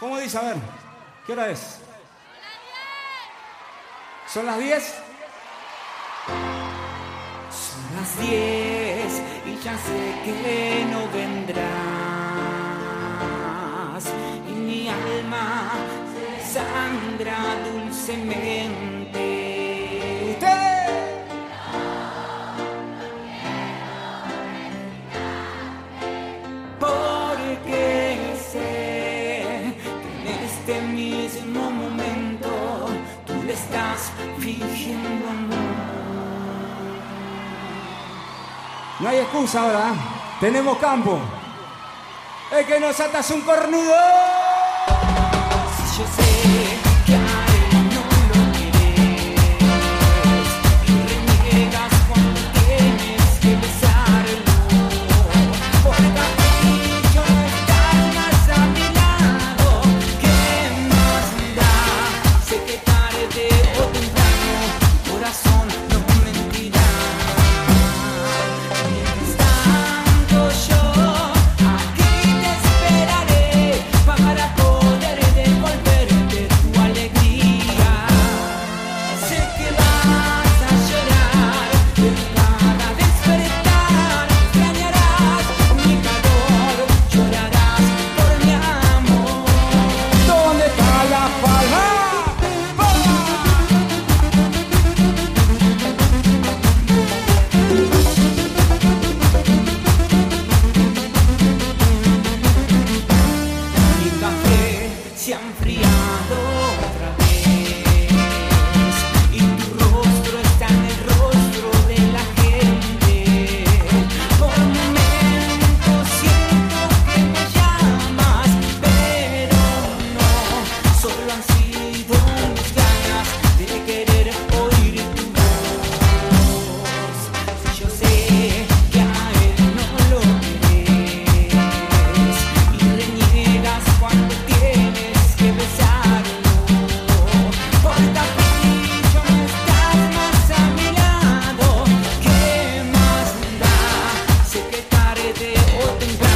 ¿Cómo dice? A ver, ¿qué hora es? ¿Son las 10? Son las 10 y ya sé que no vendrás. Y mi alma se sangra dulcemente. Este mismo momento tú le estás fingiendo amor. No hay excusa ahora. ¿eh? Tenemos campo. Es que nos atas un cornudo. Yo sé coração se ha enfriado Oh.